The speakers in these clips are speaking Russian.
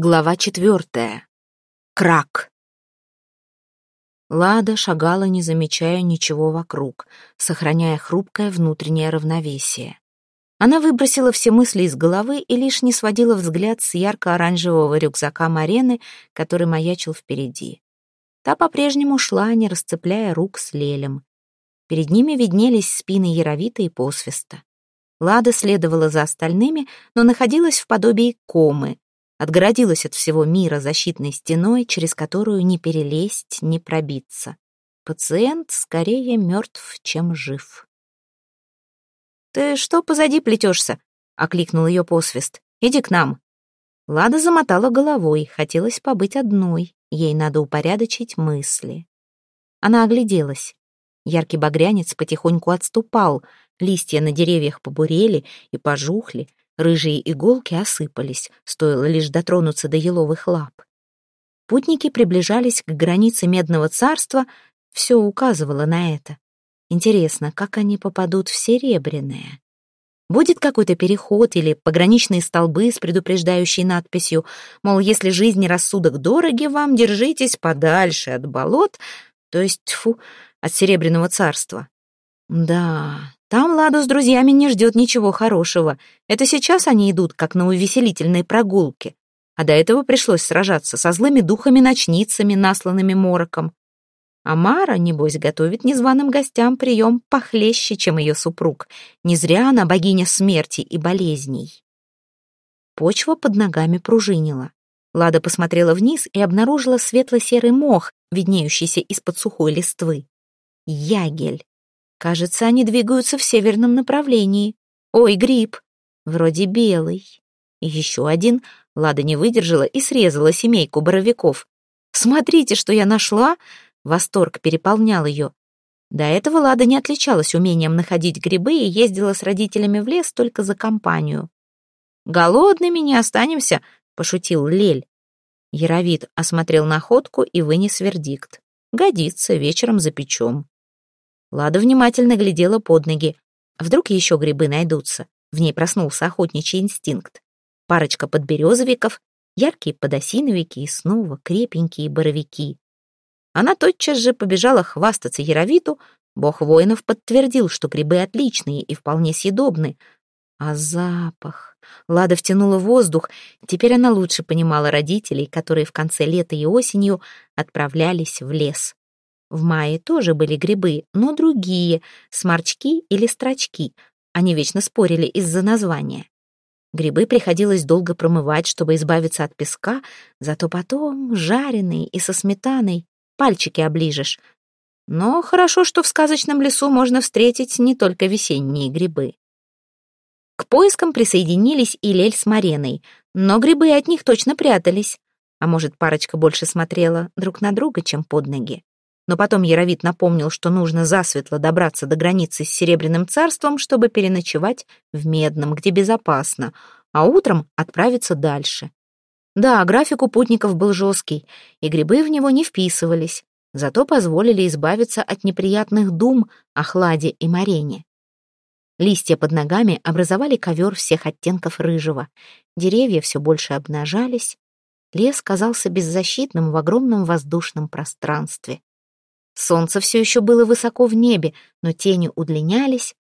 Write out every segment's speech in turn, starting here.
Глава четвертая. Крак. Лада шагала, не замечая ничего вокруг, сохраняя хрупкое внутреннее равновесие. Она выбросила все мысли из головы и лишь не сводила взгляд с ярко-оранжевого рюкзака Марены, который маячил впереди. Та по-прежнему шла, не расцепляя рук с Лелем. Перед ними виднелись спины Яровита и Посвиста. Лада следовала за остальными, но находилась в подобии комы, отгородилась от всего мира защитной стеной, через которую не перелезть, не пробиться. Пациент скорее мертв, чем жив. «Ты что позади плетешься?» — окликнул ее посвист. «Иди к нам». Лада замотала головой, хотелось побыть одной, ей надо упорядочить мысли. Она огляделась. Яркий багрянец потихоньку отступал, листья на деревьях побурели и пожухли, Рыжие иголки осыпались, стоило лишь дотронуться до еловых лап. Путники приближались к границе Медного царства, все указывало на это. Интересно, как они попадут в Серебряное? Будет какой-то переход или пограничные столбы с предупреждающей надписью, мол, если жизнь и рассудок дороги вам, держитесь подальше от болот, то есть, тьфу, от Серебряного царства. Да, там Ладу с друзьями не ждет ничего хорошего. Это сейчас они идут, как на увеселительной прогулке. А до этого пришлось сражаться со злыми духами-ночницами, насланными мороком. А Мара, небось, готовит незваным гостям прием похлеще, чем ее супруг. Не зря она богиня смерти и болезней. Почва под ногами пружинила. Лада посмотрела вниз и обнаружила светло-серый мох, виднеющийся из-под сухой листвы. Ягель. Кажется, они двигаются в северном направлении. Ой, гриб. Вроде белый. И еще один. Лада не выдержала и срезала семейку боровиков. «Смотрите, что я нашла!» Восторг переполнял ее. До этого Лада не отличалась умением находить грибы и ездила с родителями в лес только за компанию. «Голодными не останемся», — пошутил Лель. Яровид осмотрел находку и вынес вердикт. «Годится, вечером запечем». Лада внимательно глядела под ноги. Вдруг еще грибы найдутся. В ней проснулся охотничий инстинкт. Парочка подберезовиков, яркие подосиновики и снова крепенькие боровики. Она тотчас же побежала хвастаться Яровиту. Бог воинов подтвердил, что грибы отличные и вполне съедобны. А запах... Лада втянула воздух. Теперь она лучше понимала родителей, которые в конце лета и осенью отправлялись в лес. В мае тоже были грибы, но другие, сморчки или строчки. Они вечно спорили из-за названия. Грибы приходилось долго промывать, чтобы избавиться от песка, зато потом жареные и со сметаной пальчики оближешь. Но хорошо, что в сказочном лесу можно встретить не только весенние грибы. К поискам присоединились и Лель с Мареной, но грибы от них точно прятались. А может, парочка больше смотрела друг на друга, чем под ноги. Но потом Яровит напомнил, что нужно засветло добраться до границы с Серебряным царством, чтобы переночевать в Медном, где безопасно, а утром отправиться дальше. Да, график у путников был жесткий, и грибы в него не вписывались, зато позволили избавиться от неприятных дум о хладе и морене. Листья под ногами образовали ковер всех оттенков рыжего. Деревья все больше обнажались. Лес казался беззащитным в огромном воздушном пространстве. Солнце все еще было высоко в небе, но тени удлинялись.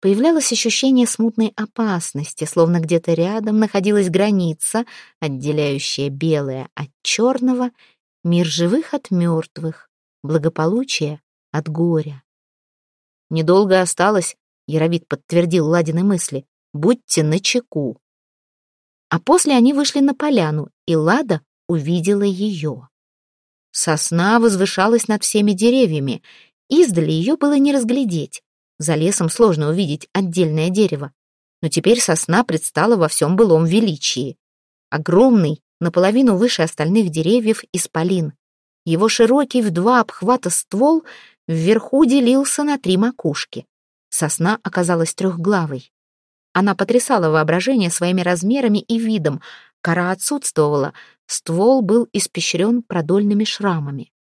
Появлялось ощущение смутной опасности, словно где-то рядом находилась граница, отделяющая белое от черного, мир живых от мертвых, благополучие от горя. Недолго осталось, Яровид подтвердил Ладины мысли, будьте начеку. А после они вышли на поляну, и Лада увидела ее. Сосна возвышалась над всеми деревьями. Издали ее было не разглядеть. За лесом сложно увидеть отдельное дерево. Но теперь сосна предстала во всем былом величии. Огромный, наполовину выше остальных деревьев, исполин. Его широкий в два обхвата ствол вверху делился на три макушки. Сосна оказалась трехглавой. Она потрясала воображение своими размерами и видом. Кора отсутствовала, Ствол был испещрен продольными шрамами.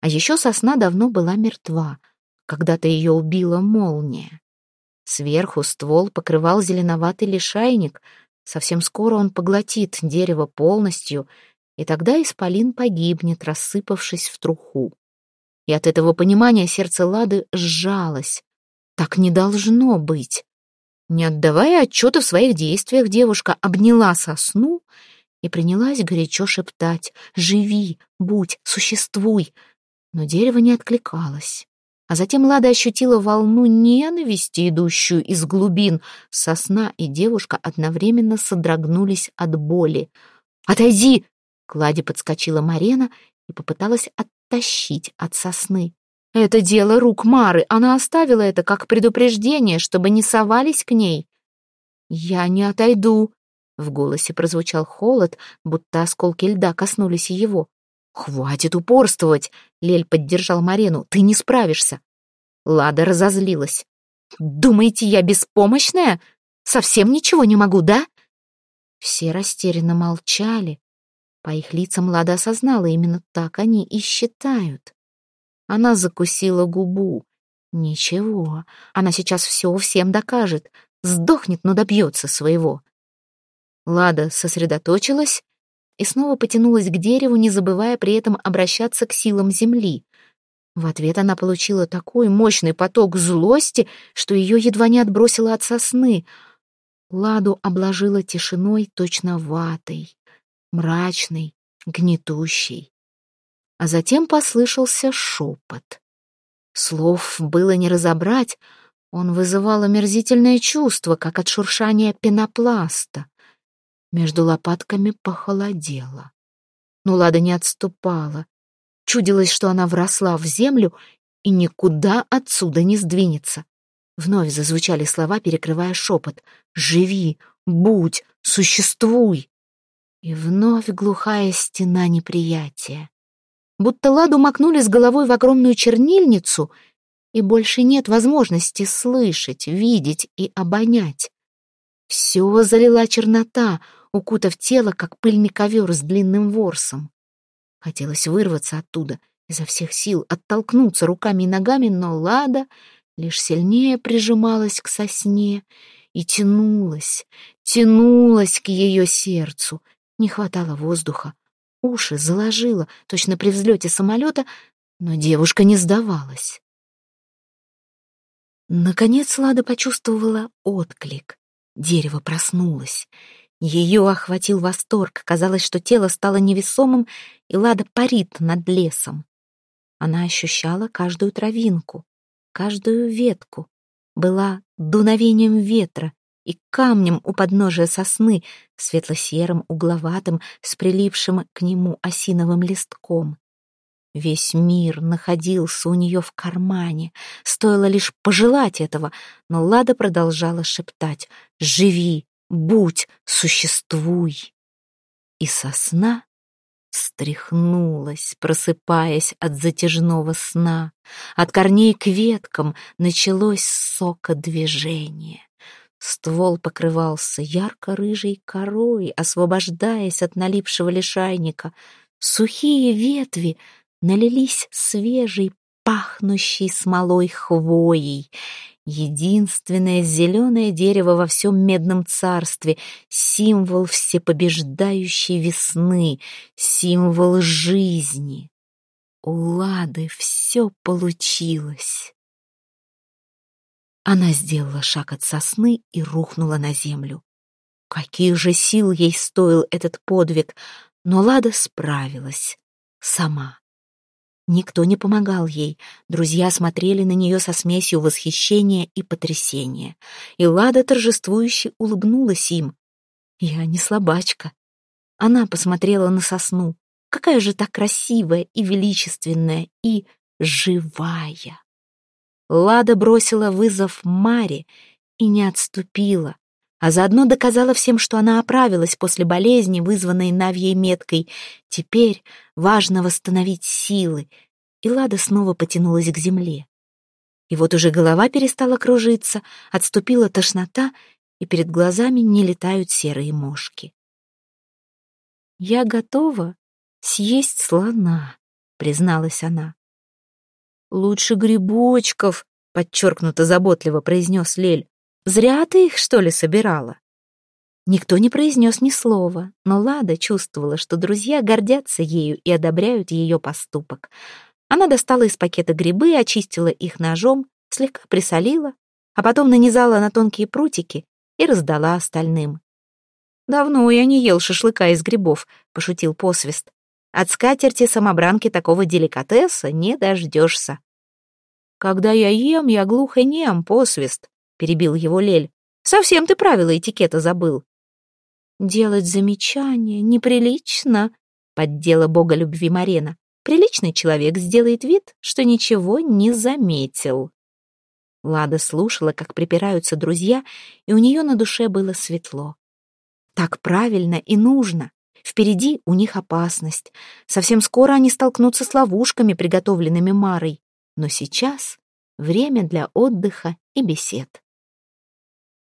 А еще сосна давно была мертва. Когда-то ее убила молния. Сверху ствол покрывал зеленоватый лишайник, Совсем скоро он поглотит дерево полностью, и тогда исполин погибнет, рассыпавшись в труху. И от этого понимания сердце Лады сжалось. Так не должно быть. Не отдавая отчета в своих действиях, девушка обняла сосну и принялась горячо шептать «Живи, будь, существуй!» Но дерево не откликалось. А затем Лада ощутила волну ненависти, идущую из глубин. Сосна и девушка одновременно содрогнулись от боли. «Отойди!» — к Ладе подскочила Марена и попыталась оттащить от сосны. «Это дело рук Мары. Она оставила это как предупреждение, чтобы не совались к ней». «Я не отойду», — в голосе прозвучал холод, будто осколки льда коснулись его. «Хватит упорствовать!» — Лель поддержал Марену. «Ты не справишься!» Лада разозлилась. «Думаете, я беспомощная? Совсем ничего не могу, да?» Все растерянно молчали. По их лицам Лада осознала, именно так они и считают. Она закусила губу. Ничего, она сейчас все всем докажет. Сдохнет, но добьется своего. Лада сосредоточилась и снова потянулась к дереву, не забывая при этом обращаться к силам земли. В ответ она получила такой мощный поток злости, что ее едва не отбросило от сосны. Ладу обложила тишиной точно ватой, мрачной, гнетущей. А затем послышался шепот. Слов было не разобрать, он вызывал омерзительное чувство, как от шуршания пенопласта. Между лопатками похолодело. Но Лада не отступала. Чудилось, что она вросла в землю и никуда отсюда не сдвинется. Вновь зазвучали слова, перекрывая шепот. «Живи! Будь! Существуй!» И вновь глухая стена неприятия. Будто ладу макнули с головой в огромную чернильницу, и больше нет возможности слышать, видеть и обонять. Все залила чернота, укутав тело, как пыльный ковер с длинным ворсом. Хотелось вырваться оттуда, изо всех сил оттолкнуться руками и ногами, но Лада лишь сильнее прижималась к сосне и тянулась, тянулась к ее сердцу. Не хватало воздуха, уши заложила, точно при взлете самолета, но девушка не сдавалась. Наконец Лада почувствовала отклик. Дерево проснулось. Ее охватил восторг. Казалось, что тело стало невесомым, и Лада парит над лесом. Она ощущала каждую травинку, каждую ветку. Была дуновением ветра и камнем у подножия сосны, светло-серым, угловатым, с прилипшим к нему осиновым листком. Весь мир находился у нее в кармане. Стоило лишь пожелать этого, но Лада продолжала шептать «Живи, будь, существуй!» И сосна встряхнулась, просыпаясь от затяжного сна. От корней к веткам началось сокодвижение. Ствол покрывался ярко-рыжей корой, освобождаясь от налипшего лишайника. Сухие ветви — налились свежей, пахнущей смолой хвоей. Единственное зеленое дерево во всем медном царстве, символ всепобеждающей весны, символ жизни. У Лады все получилось. Она сделала шаг от сосны и рухнула на землю. Каких же сил ей стоил этот подвиг, но Лада справилась сама. Никто не помогал ей. Друзья смотрели на нее со смесью восхищения и потрясения. И Лада торжествующе улыбнулась им. «Я не слабачка». Она посмотрела на сосну. Какая же так красивая и величественная, и живая. Лада бросила вызов Маре и не отступила, а заодно доказала всем, что она оправилась после болезни, вызванной Навьей меткой. Теперь важно восстановить силы, и Лада снова потянулась к земле. И вот уже голова перестала кружиться, отступила тошнота, и перед глазами не летают серые мошки. «Я готова съесть слона», — призналась она. «Лучше грибочков», — подчеркнуто заботливо произнес Лель. Зря ты их, что ли, собирала?» Никто не произнес ни слова, но Лада чувствовала, что друзья гордятся ею и одобряют ее поступок. Она достала из пакета грибы, очистила их ножом, слегка присолила, а потом нанизала на тонкие прутики и раздала остальным. «Давно я не ел шашлыка из грибов», — пошутил посвист. «От скатерти самобранки такого деликатеса не дождешься». «Когда я ем, я глух и нем, посвист», — перебил его Лель. «Совсем ты правила этикета забыл». «Делать замечания неприлично», — поддела бога любви Марена. «Приличный человек сделает вид, что ничего не заметил». Лада слушала, как припираются друзья, и у нее на душе было светло. Так правильно и нужно. Впереди у них опасность. Совсем скоро они столкнутся с ловушками, приготовленными Марой. Но сейчас время для отдыха и бесед.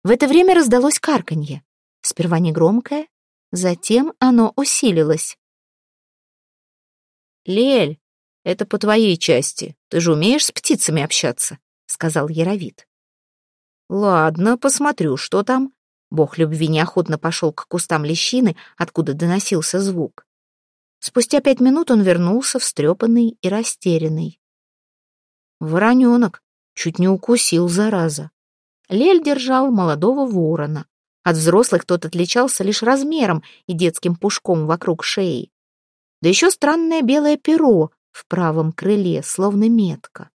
В это время раздалось карканье. Сперва негромкое, затем оно усилилось. «Лель, это по твоей части. Ты же умеешь с птицами общаться», — сказал Яровит. «Ладно, посмотрю, что там». Бог любви неохотно пошел к кустам лещины, откуда доносился звук. Спустя пять минут он вернулся, встрепанный и растерянный. Вороненок чуть не укусил, зараза. Лель держал молодого ворона. От взрослых тот отличался лишь размером и детским пушком вокруг шеи. Да еще странное белое перо в правом крыле, словно метка.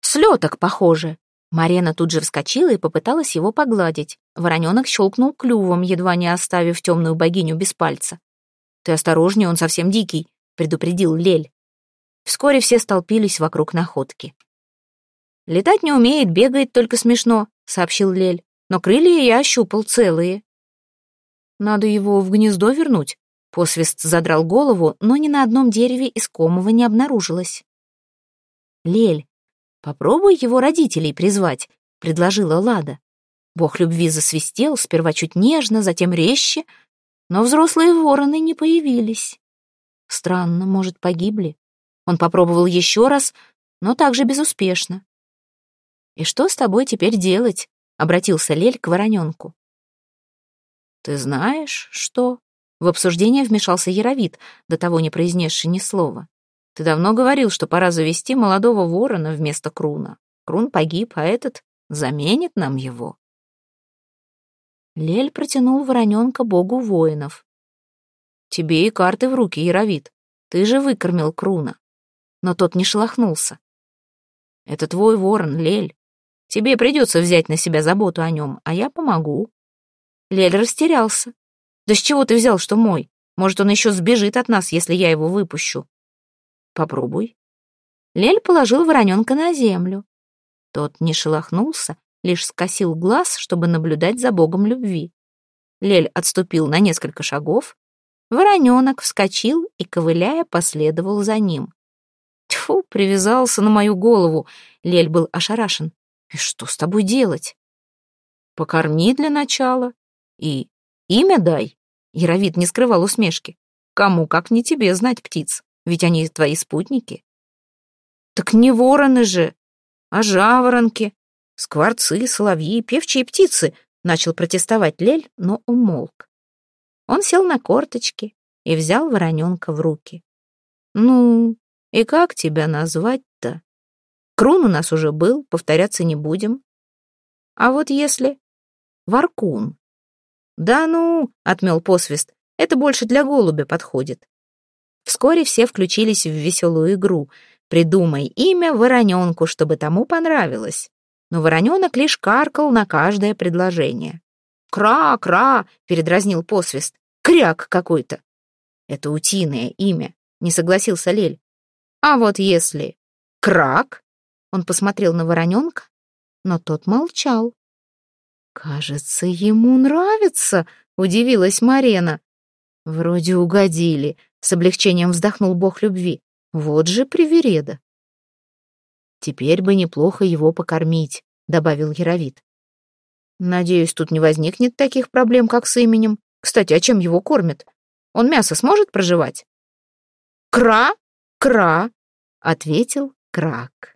«Слеток, похоже!» Марена тут же вскочила и попыталась его погладить. Вороненок щелкнул клювом, едва не оставив темную богиню без пальца. «Ты осторожнее, он совсем дикий», — предупредил Лель. Вскоре все столпились вокруг находки. «Летать не умеет, бегает только смешно», — сообщил Лель но крылья я ощупал целые. Надо его в гнездо вернуть. Посвист задрал голову, но ни на одном дереве искомого не обнаружилось. «Лель, попробуй его родителей призвать», — предложила Лада. Бог любви засвистел, сперва чуть нежно, затем резче, но взрослые вороны не появились. Странно, может, погибли. Он попробовал еще раз, но также безуспешно. «И что с тобой теперь делать?» обратился Лель к вороненку. «Ты знаешь, что?» В обсуждение вмешался Яровит, до того не произнесший ни слова. «Ты давно говорил, что пора завести молодого ворона вместо Круна. Крун погиб, а этот заменит нам его». Лель протянул вороненка богу воинов. «Тебе и карты в руки, Яровит. Ты же выкормил Круна». Но тот не шелохнулся. «Это твой ворон, Лель. Тебе придется взять на себя заботу о нем, а я помогу». Лель растерялся. «Да с чего ты взял, что мой? Может, он еще сбежит от нас, если я его выпущу?» «Попробуй». Лель положил вороненка на землю. Тот не шелохнулся, лишь скосил глаз, чтобы наблюдать за богом любви. Лель отступил на несколько шагов. Вороненок вскочил и, ковыляя, последовал за ним. Тьфу, привязался на мою голову. Лель был ошарашен. И что с тобой делать? Покорми для начала. И имя дай. Яровид не скрывал усмешки. Кому, как не тебе, знать птиц, ведь они твои спутники. Так не вороны же, а жаворонки, скворцы, соловьи, певчие птицы, начал протестовать Лель, но умолк. Он сел на корточки и взял вороненка в руки. «Ну, и как тебя назвать-то?» Крун у нас уже был, повторяться не будем. А вот если... Варкун. Да ну, отмел посвист, это больше для голубя подходит. Вскоре все включились в веселую игру. Придумай имя вороненку, чтобы тому понравилось. Но вороненок лишь каркал на каждое предложение. «Кра, кра!» — передразнил посвист. «Кряк какой-то!» «Это утиное имя», — не согласился Лель. «А вот если крак, он посмотрел на вороненка, но тот молчал. «Кажется, ему нравится», — удивилась Марена. «Вроде угодили», — с облегчением вздохнул бог любви. «Вот же привереда». «Теперь бы неплохо его покормить», — добавил Яровит. «Надеюсь, тут не возникнет таких проблем, как с именем. Кстати, а чем его кормят? Он мясо сможет проживать?» «Кра! Кра!» — ответил Крак.